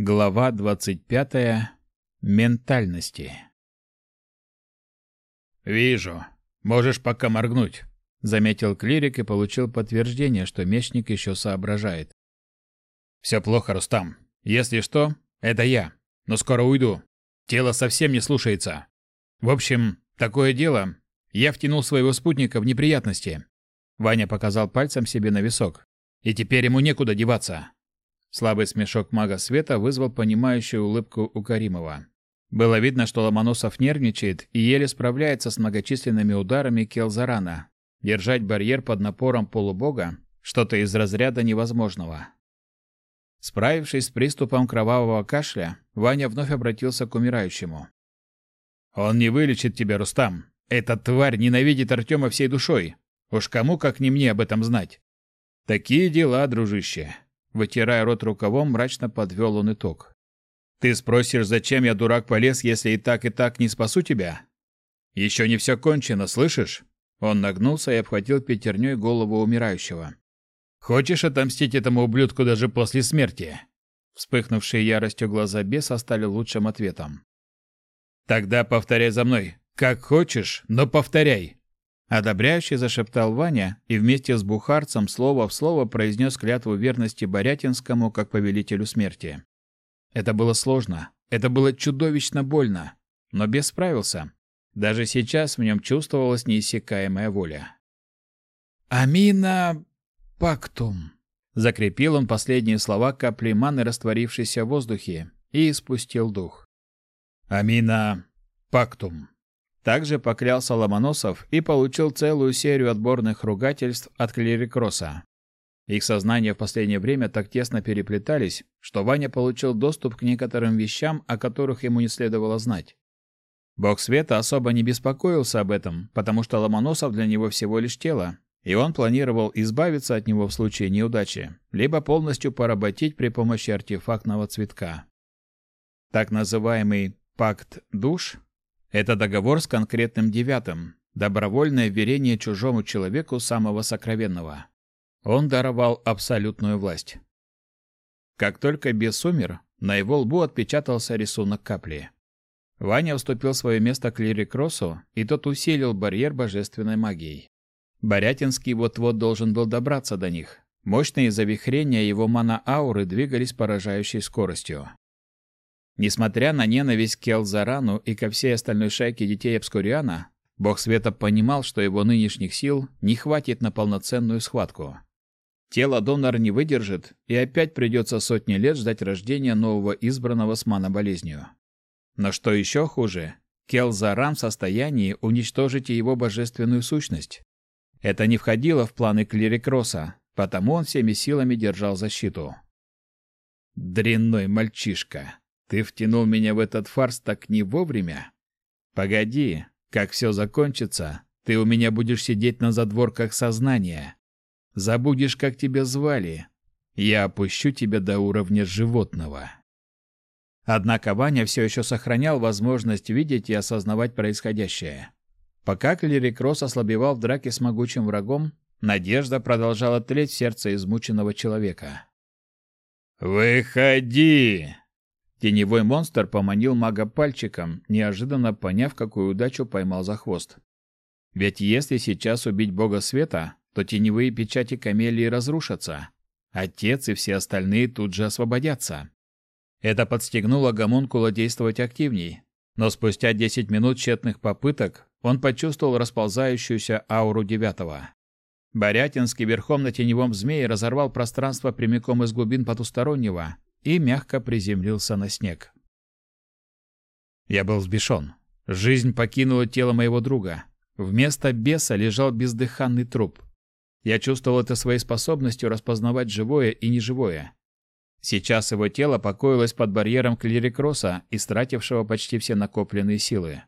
Глава 25. Ментальности. «Вижу. Можешь пока моргнуть», — заметил клирик и получил подтверждение, что мечник еще соображает. «Все плохо, Рустам. Если что, это я. Но скоро уйду. Тело совсем не слушается. В общем, такое дело. Я втянул своего спутника в неприятности». Ваня показал пальцем себе на висок. «И теперь ему некуда деваться. Слабый смешок мага света вызвал понимающую улыбку у Каримова. Было видно, что Ломоносов нервничает и еле справляется с многочисленными ударами Келзарана. Держать барьер под напором полубога – что-то из разряда невозможного. Справившись с приступом кровавого кашля, Ваня вновь обратился к умирающему. «Он не вылечит тебя, Рустам. Эта тварь ненавидит Артема всей душой. Уж кому, как не мне, об этом знать. Такие дела, дружище. Вытирая рот рукавом, мрачно подвел он итог. «Ты спросишь, зачем я, дурак, полез, если и так, и так не спасу тебя? Еще не все кончено, слышишь?» Он нагнулся и обхватил пятерней голову умирающего. «Хочешь отомстить этому ублюдку даже после смерти?» Вспыхнувшие яростью глаза беса стали лучшим ответом. «Тогда повторяй за мной. Как хочешь, но повторяй. Одобряюще зашептал Ваня и вместе с бухарцем слово в слово произнес клятву верности Борятинскому как повелителю смерти. Это было сложно, это было чудовищно больно, но без справился. Даже сейчас в нем чувствовалась неиссякаемая воля. «Амина пактум», — закрепил он последние слова капли маны, растворившейся в воздухе, и испустил дух. «Амина пактум», также поклялся Ломоносов и получил целую серию отборных ругательств от клирикроса. Их сознания в последнее время так тесно переплетались, что Ваня получил доступ к некоторым вещам, о которых ему не следовало знать. Бог света особо не беспокоился об этом, потому что Ломоносов для него всего лишь тело, и он планировал избавиться от него в случае неудачи, либо полностью поработить при помощи артефактного цветка. Так называемый «пакт душ» Это договор с конкретным девятым, добровольное верение чужому человеку самого сокровенного. Он даровал абсолютную власть. Как только бес умер, на его лбу отпечатался рисунок капли. Ваня уступил свое место клирикросу, и тот усилил барьер божественной магией. Борятинский вот-вот должен был добраться до них. Мощные завихрения его мана-ауры двигались поражающей скоростью. Несмотря на ненависть к Келзарану и ко всей остальной шайке детей Обскуриана, бог света понимал, что его нынешних сил не хватит на полноценную схватку. Тело донора не выдержит, и опять придется сотни лет ждать рождения нового избранного с маноболезнью. Но что еще хуже, Келзаран в состоянии уничтожить его божественную сущность. Это не входило в планы Клирикроса, потому он всеми силами держал защиту. Дрянной мальчишка. Ты втянул меня в этот фарс так не вовремя? Погоди, как все закончится, ты у меня будешь сидеть на задворках сознания. Забудешь, как тебя звали. Я опущу тебя до уровня животного. Однако Ваня все еще сохранял возможность видеть и осознавать происходящее. Пока Клирик Росс ослабевал в драке с могучим врагом, надежда продолжала тлеть в сердце измученного человека. «Выходи!» Теневой монстр поманил мага пальчиком, неожиданно поняв, какую удачу поймал за хвост. Ведь если сейчас убить бога света, то теневые печати камелии разрушатся. Отец и все остальные тут же освободятся. Это подстегнуло гомункула действовать активней, но спустя 10 минут тщетных попыток он почувствовал расползающуюся ауру девятого. Борятинский верхом на теневом змее разорвал пространство прямиком из глубин потустороннего, и мягко приземлился на снег. Я был взбешен. Жизнь покинула тело моего друга. Вместо беса лежал бездыханный труп. Я чувствовал это своей способностью распознавать живое и неживое. Сейчас его тело покоилось под барьером клирикроса, истратившего почти все накопленные силы.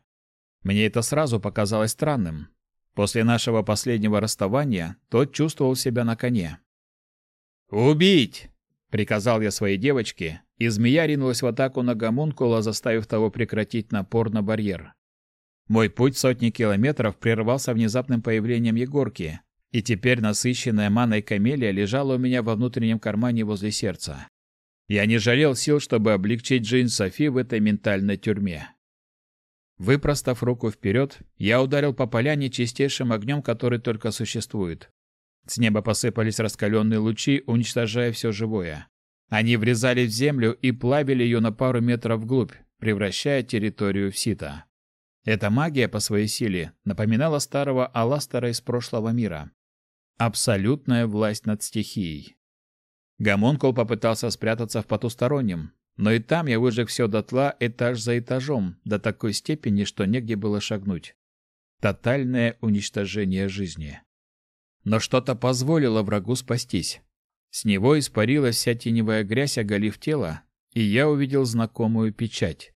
Мне это сразу показалось странным. После нашего последнего расставания тот чувствовал себя на коне. «Убить!» Приказал я своей девочке, и змея ринулась в атаку на гомункула, заставив того прекратить напор на барьер. Мой путь сотни километров прервался внезапным появлением Егорки, и теперь насыщенная маной камелия лежала у меня во внутреннем кармане возле сердца. Я не жалел сил, чтобы облегчить жизнь Софи в этой ментальной тюрьме. Выпростав руку вперед, я ударил по поляне чистейшим огнем, который только существует. С неба посыпались раскаленные лучи, уничтожая все живое. Они врезались в землю и плавили ее на пару метров вглубь, превращая территорию в сито. Эта магия по своей силе напоминала старого Аластера из прошлого мира. Абсолютная власть над стихией. Гомункул попытался спрятаться в потустороннем, но и там я выжег все дотла этаж за этажом, до такой степени, что негде было шагнуть. Тотальное уничтожение жизни. Но что-то позволило врагу спастись. С него испарилась вся теневая грязь, оголив тело, и я увидел знакомую печать.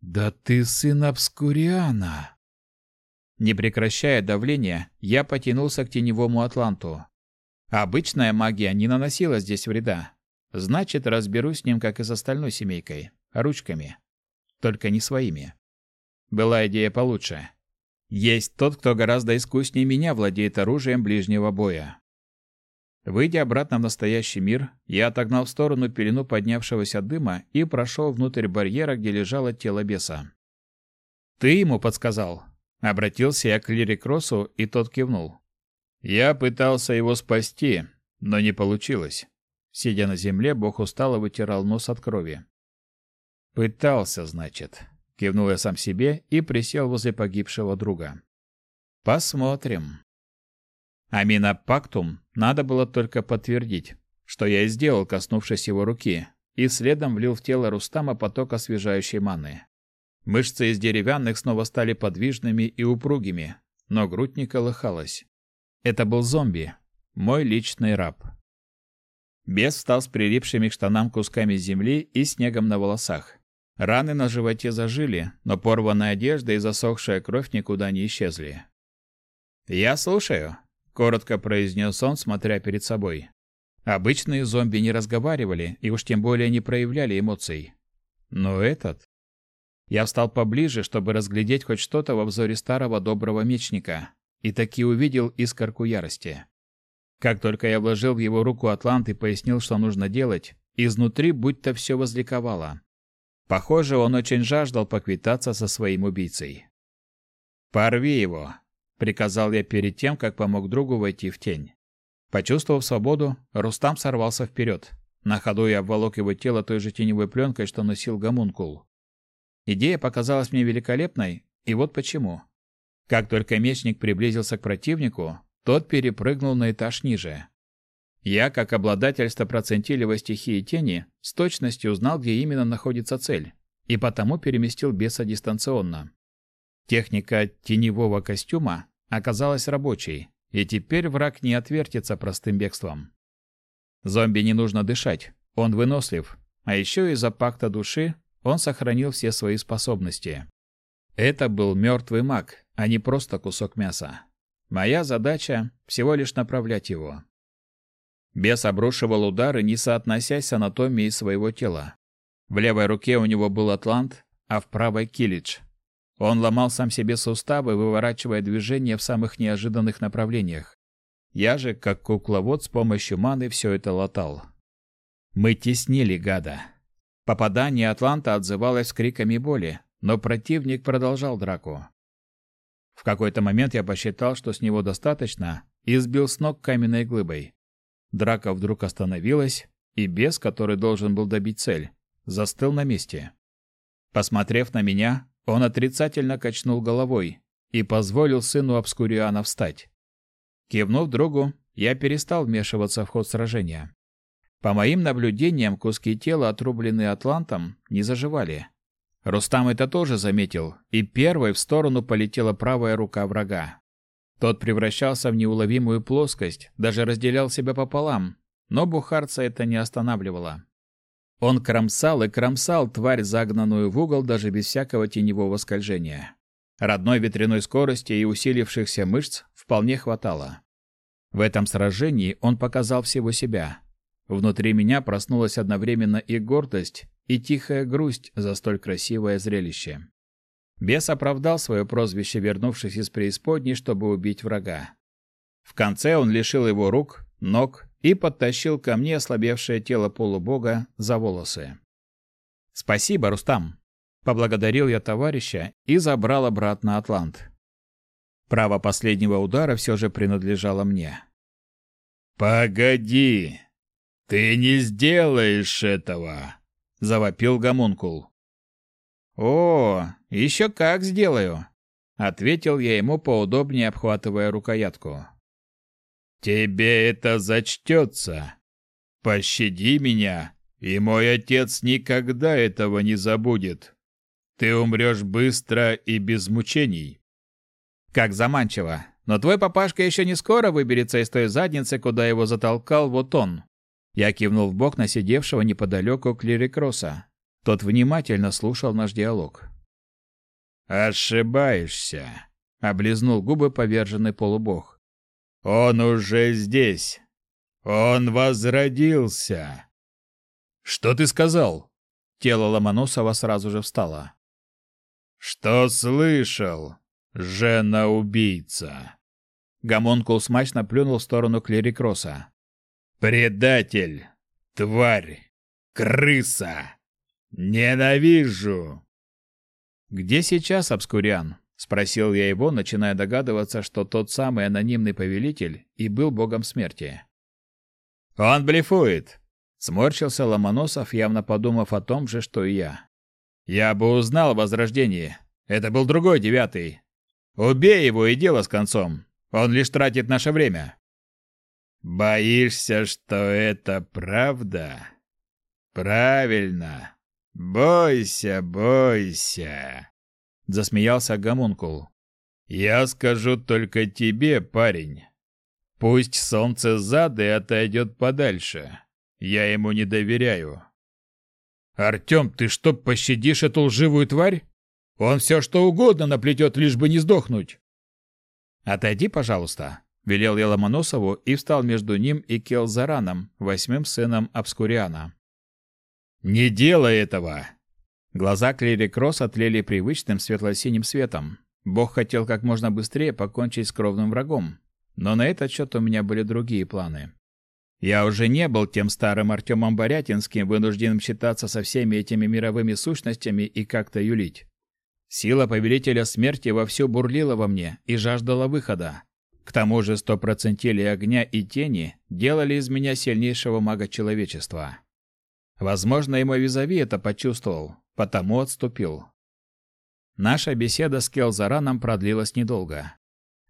«Да ты сын Обскуриана!» Не прекращая давления, я потянулся к теневому атланту. Обычная магия не наносила здесь вреда. Значит, разберусь с ним, как и с остальной семейкой, ручками. Только не своими. Была идея получше. Есть тот, кто гораздо искуснее меня владеет оружием ближнего боя. Выйдя обратно в настоящий мир, я отогнал в сторону пелену поднявшегося дыма и прошел внутрь барьера, где лежало тело беса. «Ты ему подсказал?» Обратился я к Лире Кроссу, и тот кивнул. «Я пытался его спасти, но не получилось». Сидя на земле, бог устало вытирал нос от крови. «Пытался, значит», — кивнул я сам себе и присел возле погибшего друга. «Посмотрим». Амина Пактум надо было только подтвердить, что я и сделал, коснувшись его руки, и следом влил в тело Рустама поток освежающей маны. Мышцы из деревянных снова стали подвижными и упругими, но грудь не колыхалась. Это был зомби, мой личный раб. Бес встал с прилипшими к штанам кусками земли и снегом на волосах. Раны на животе зажили, но порванная одежда и засохшая кровь никуда не исчезли. «Я слушаю», коротко произнес он, смотря перед собой. Обычные зомби не разговаривали и уж тем более не проявляли эмоций. Но этот... Я встал поближе, чтобы разглядеть хоть что-то в обзоре старого доброго мечника, и таки увидел искорку ярости. Как только я вложил в его руку атлант и пояснил, что нужно делать, изнутри будто все возликовало. Похоже, он очень жаждал поквитаться со своим убийцей. «Порви его!» приказал я перед тем, как помог другу войти в тень. Почувствовав свободу, Рустам сорвался вперед. На ходу я обволок его тело той же теневой пленкой, что носил гомункул. Идея показалась мне великолепной, и вот почему. Как только мечник приблизился к противнику, тот перепрыгнул на этаж ниже. Я, как обладатель стопроцентилевой стихии тени, с точностью узнал, где именно находится цель, и потому переместил беса дистанционно. Техника теневого костюма оказалась рабочей, и теперь враг не отвертится простым бегством. Зомби не нужно дышать, он вынослив, а еще из-за пакта души он сохранил все свои способности. Это был мертвый маг, а не просто кусок мяса. Моя задача — всего лишь направлять его. Бес обрушивал удары, не соотносясь с анатомией своего тела. В левой руке у него был атлант, а в правой — килидж. Он ломал сам себе суставы, выворачивая движения в самых неожиданных направлениях. Я же, как кукловод, с помощью маны все это латал. Мы теснили гада. Попадание Атланта отзывалось криками боли, но противник продолжал драку. В какой-то момент я посчитал, что с него достаточно, и сбил с ног каменной глыбой. Драка вдруг остановилась, и бес, который должен был добить цель, застыл на месте. Посмотрев на меня, он отрицательно качнул головой и позволил сыну Обскуриана встать. Кивнув другу, я перестал вмешиваться в ход сражения. По моим наблюдениям, куски тела, отрубленные атлантом, не заживали. Рустам это тоже заметил, и первой в сторону полетела правая рука врага. Тот превращался в неуловимую плоскость, даже разделял себя пополам, но бухарца это не останавливало. Он кромсал и кромсал тварь, загнанную в угол даже без всякого теневого скольжения. Родной ветряной скорости и усилившихся мышц вполне хватало. В этом сражении он показал всего себя. Внутри меня проснулась одновременно и гордость, и тихая грусть за столь красивое зрелище. Бес оправдал свое прозвище, вернувшись из преисподней, чтобы убить врага. В конце он лишил его рук, ног и подтащил ко мне ослабевшее тело полубога за волосы. «Спасибо, Рустам!» – поблагодарил я товарища и забрал обратно Атлант. Право последнего удара все же принадлежало мне. «Погоди! Ты не сделаешь этого!» — завопил гомункул. «О, еще как сделаю!» — ответил я ему, поудобнее обхватывая рукоятку. «Тебе это зачтется. Пощади меня, и мой отец никогда этого не забудет. Ты умрешь быстро и без мучений». «Как заманчиво! Но твой папашка еще не скоро выберется из той задницы, куда его затолкал вот он». Я кивнул в бок на сидевшего неподалеку клирикроса. Тот внимательно слушал наш диалог. «Ошибаешься», — облизнул губы поверженный полубог. «Он уже здесь. Он возродился». «Что ты сказал?» Тело Ломоносова сразу же встало. «Что слышал, жена-убийца?» Гомонкул смачно плюнул в сторону клирикроса. «Предатель! Тварь! Крыса! Ненавижу!» «Где сейчас Обскуриан?» — спросил я его, начиная догадываться, что тот самый анонимный повелитель и был богом смерти. «Он блефует!» — сморщился Ломоносов, явно подумав о том же, что и я. «Я бы узнал о возрождении. Это был другой девятый. Убей его и дело с концом. Он лишь тратит наше время». «Боишься, что это правда?» «Правильно. Бойся, бойся!» Засмеялся Гомункул. «Я скажу только тебе, парень. Пусть солнце зады отойдет подальше. Я ему не доверяю». «Артем, ты что, пощадишь эту лживую тварь? Он все что угодно наплетет, лишь бы не сдохнуть!» «Отойди, пожалуйста», — велел я Ломоносову и встал между ним и Келзараном, восьмым сыном Обскуриана. «Не делай этого!» Глаза Клери Кросс отлили привычным светло-синим светом. Бог хотел как можно быстрее покончить с кровным врагом. Но на этот счет у меня были другие планы. Я уже не был тем старым Артемом Борятинским, вынужденным считаться со всеми этими мировыми сущностями и как-то юлить. Сила повелителя смерти вовсю бурлила во мне и жаждала выхода. К тому же стопроцентили огня и тени делали из меня сильнейшего мага человечества. Возможно, и мой визави это почувствовал, потому отступил. Наша беседа с Келзараном продлилась недолго.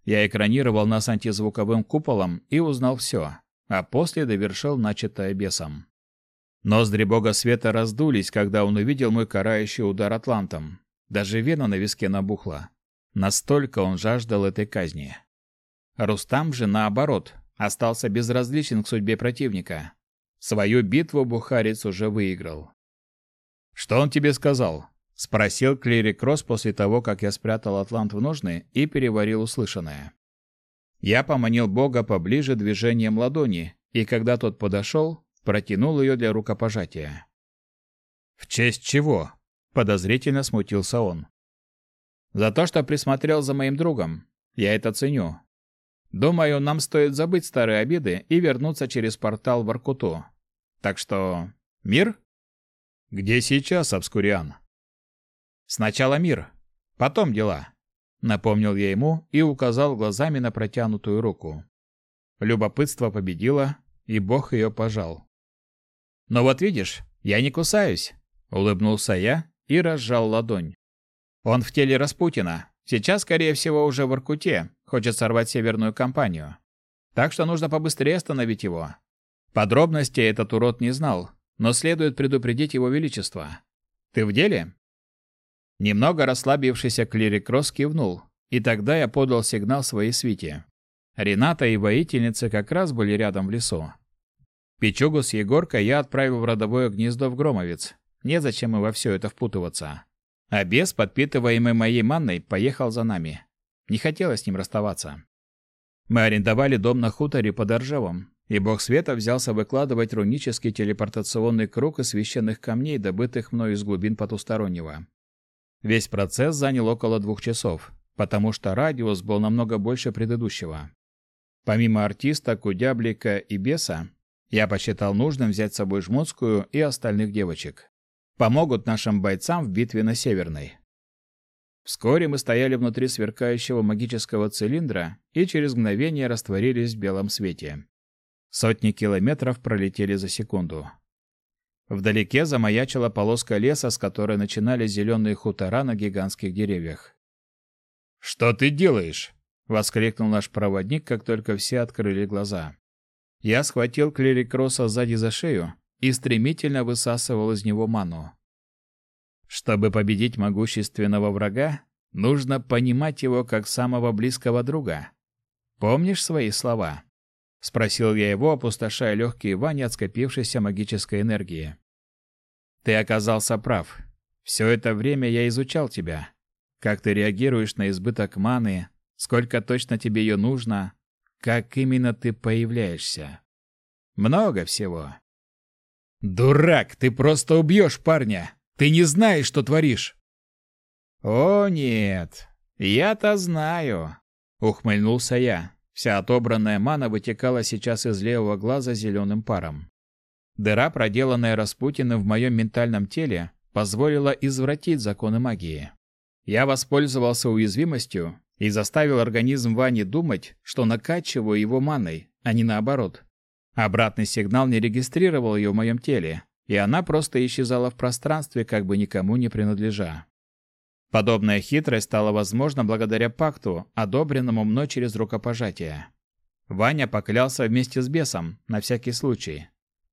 Я экранировал нас антизвуковым куполом и узнал все, а после довершил начатое бесом. Ноздри бога света раздулись, когда он увидел мой карающий удар атлантом. Даже вена на виске набухла. Настолько он жаждал этой казни. Рустам же, наоборот, остался безразличен к судьбе противника. Свою битву бухарец уже выиграл. «Что он тебе сказал?» — спросил клирик Кросс после того, как я спрятал атлант в ножны и переварил услышанное. Я поманил бога поближе движением ладони, и когда тот подошел, протянул ее для рукопожатия. «В честь чего?» — подозрительно смутился он. «За то, что присмотрел за моим другом. Я это ценю. Думаю, нам стоит забыть старые обиды и вернуться через портал в Аркуту. Так что... Мир? Где сейчас Обскуриан? Сначала мир, потом дела. Напомнил я ему и указал глазами на протянутую руку. Любопытство победило, и Бог ее пожал. «Но вот видишь, я не кусаюсь», — улыбнулся я и разжал ладонь. «Он в теле Распутина, Сейчас, скорее всего, уже в Иркуте, хочет сорвать северную кампанию. Так что нужно побыстрее остановить его. Подробностей этот урод не знал, но следует предупредить его величество. Ты в деле? Немного расслабившийся клирик Рос кивнул, и тогда я подал сигнал своей свите. Рената и воительницы как раз были рядом в лесу. Пичугу с Егоркой я отправил в родовое гнездо в Громовец. Незачем и во все это впутываться. А бес, подпитываемый моей манной, поехал за нами. Не хотелось с ним расставаться. Мы арендовали дом на хуторе под Оржевом, и бог света взялся выкладывать рунический телепортационный круг из священных камней, добытых мною из глубин потустороннего. Весь процесс занял около двух часов, потому что радиус был намного больше предыдущего. Помимо артиста, кудяблика и беса, Я посчитал нужным взять с собой Жмутскую и остальных девочек. Помогут нашим бойцам в битве на Северной. Вскоре мы стояли внутри сверкающего магического цилиндра и через мгновение растворились в белом свете. Сотни километров пролетели за секунду. Вдалеке замаячила полоска леса, с которой начинались зеленые хутора на гигантских деревьях. «Что ты делаешь?» — воскликнул наш проводник, как только все открыли глаза. Я схватил клирикроса сзади за шею и стремительно высасывал из него ману. Чтобы победить могущественного врага, нужно понимать его как самого близкого друга. Помнишь свои слова? спросил я его, опустошая легкие Вани от скопившейся магической энергии. Ты оказался прав. Все это время я изучал тебя. Как ты реагируешь на избыток маны, сколько точно тебе ее нужно, как именно ты появляешься. Много всего. Дурак, ты просто убьешь парня. Ты не знаешь, что творишь. О, нет. Я-то знаю, ухмыльнулся я. Вся отобранная мана вытекала сейчас из левого глаза зеленым паром. Дыра, проделанная Распутиным в моем ментальном теле, позволила извратить законы магии. Я воспользовался уязвимостью и заставил организм Вани думать, что накачиваю его маной, а не наоборот. Обратный сигнал не регистрировал ее в моем теле, и она просто исчезала в пространстве, как бы никому не принадлежа. Подобная хитрость стала возможна благодаря пакту, одобренному мной через рукопожатие. Ваня поклялся вместе с бесом, на всякий случай.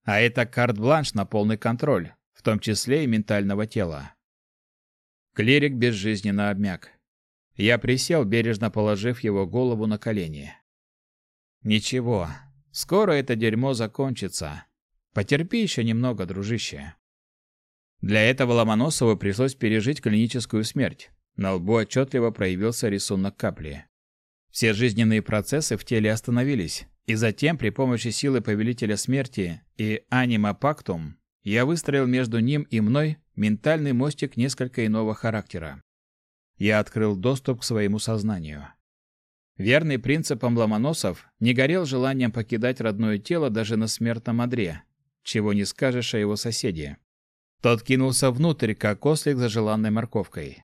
А это карт-бланш на полный контроль, в том числе и ментального тела. Клирик безжизненно обмяк. Я присел, бережно положив его голову на колени. Ничего, скоро это дерьмо закончится. Потерпи еще немного, дружище. Для этого Ломоносову пришлось пережить клиническую смерть. На лбу отчетливо проявился рисунок капли. Все жизненные процессы в теле остановились, и затем при помощи силы Повелителя Смерти и Анима Пактум я выстроил между ним и мной ментальный мостик несколько иного характера. Я открыл доступ к своему сознанию. Верный принципам Ломоносов не горел желанием покидать родное тело даже на смертном одре, чего не скажешь о его соседе. Тот кинулся внутрь, как ослик за желанной морковкой.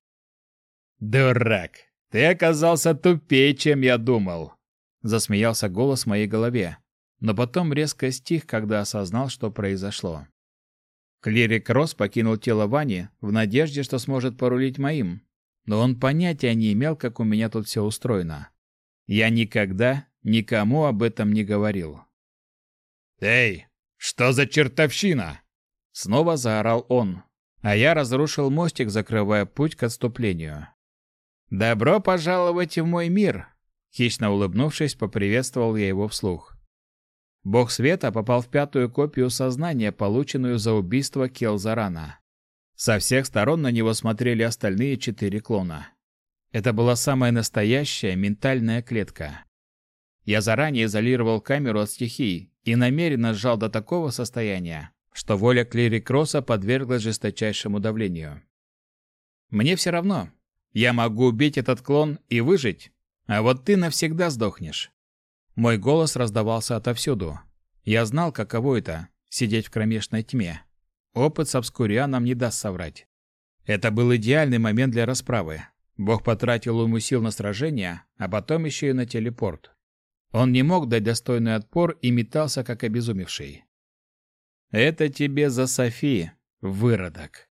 «Дурак! Ты оказался тупее, чем я думал!» Засмеялся голос в моей голове, но потом резко стих, когда осознал, что произошло. Клирик Росс покинул тело Вани в надежде, что сможет порулить моим, но он понятия не имел, как у меня тут все устроено. Я никогда никому об этом не говорил. «Эй, что за чертовщина?» Снова заорал он, а я разрушил мостик, закрывая путь к отступлению. «Добро пожаловать в мой мир!» Хищно улыбнувшись, поприветствовал я его вслух. Бог света попал в пятую копию сознания, полученную за убийство Келзарана. Со всех сторон на него смотрели остальные четыре клона. Это была самая настоящая ментальная клетка. Я заранее изолировал камеру от стихий и намеренно сжал до такого состояния, что воля Клирикроса подверглась жесточайшему давлению. Мне все равно. Я могу убить этот клон и выжить, а вот ты навсегда сдохнешь. Мой голос раздавался отовсюду. Я знал, каково это — сидеть в кромешной тьме. Опыт с обскурианом не даст соврать. Это был идеальный момент для расправы. Бог потратил ему сил на сражение, а потом еще и на телепорт. Он не мог дать достойный отпор и метался, как обезумевший. Это тебе за Софи, выродок.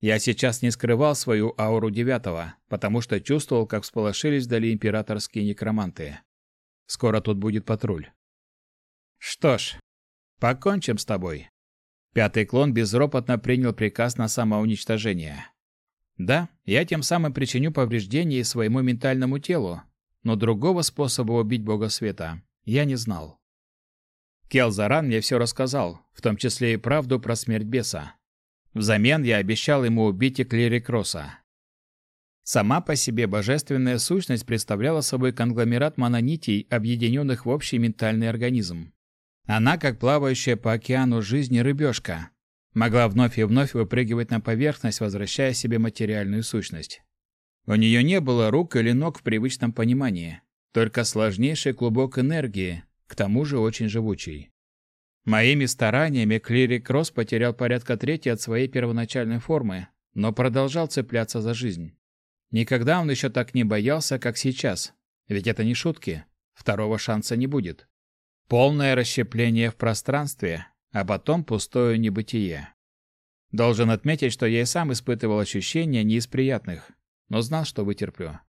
Я сейчас не скрывал свою ауру девятого, потому что чувствовал, как всполошились вдали императорские некроманты. Скоро тут будет патруль. Что ж, покончим с тобой. Пятый клон безропотно принял приказ на самоуничтожение. Да, я тем самым причиню повреждения своему ментальному телу, но другого способа убить бога света я не знал. Келзаран мне все рассказал, в том числе и правду про смерть беса. Взамен я обещал ему убить и Клирикроса. Сама по себе божественная сущность представляла собой конгломерат мононитий, объединенных в общий ментальный организм. Она, как плавающая по океану жизни рыбешка, могла вновь и вновь выпрыгивать на поверхность, возвращая себе материальную сущность. У нее не было рук или ног в привычном понимании, только сложнейший клубок энергии, к тому же очень живучий. Моими стараниями клирик Рос потерял порядка трети от своей первоначальной формы, но продолжал цепляться за жизнь. Никогда он еще так не боялся, как сейчас. Ведь это не шутки. Второго шанса не будет. Полное расщепление в пространстве, а потом пустое небытие. Должен отметить, что я и сам испытывал ощущения не из приятных, но знал, что вытерплю.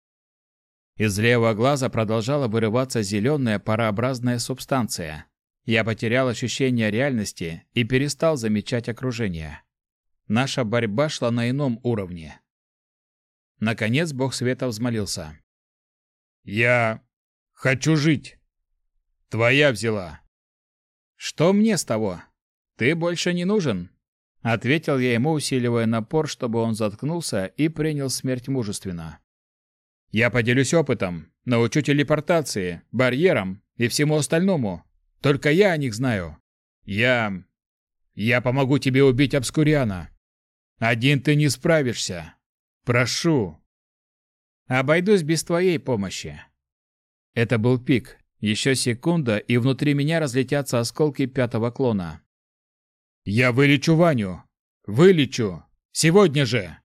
Из левого глаза продолжала вырываться зеленая парообразная субстанция. Я потерял ощущение реальности и перестал замечать окружение. Наша борьба шла на ином уровне. Наконец бог света взмолился. «Я хочу жить. Твоя взяла». «Что мне с того? Ты больше не нужен», — ответил я ему, усиливая напор, чтобы он заткнулся и принял смерть мужественно. «Я поделюсь опытом, научу телепортации, барьерам и всему остальному. Только я о них знаю. Я... Я помогу тебе убить Обскуриана. Один ты не справишься. Прошу. Обойдусь без твоей помощи. Это был пик. Еще секунда, и внутри меня разлетятся осколки пятого клона. Я вылечу Ваню. Вылечу. Сегодня же.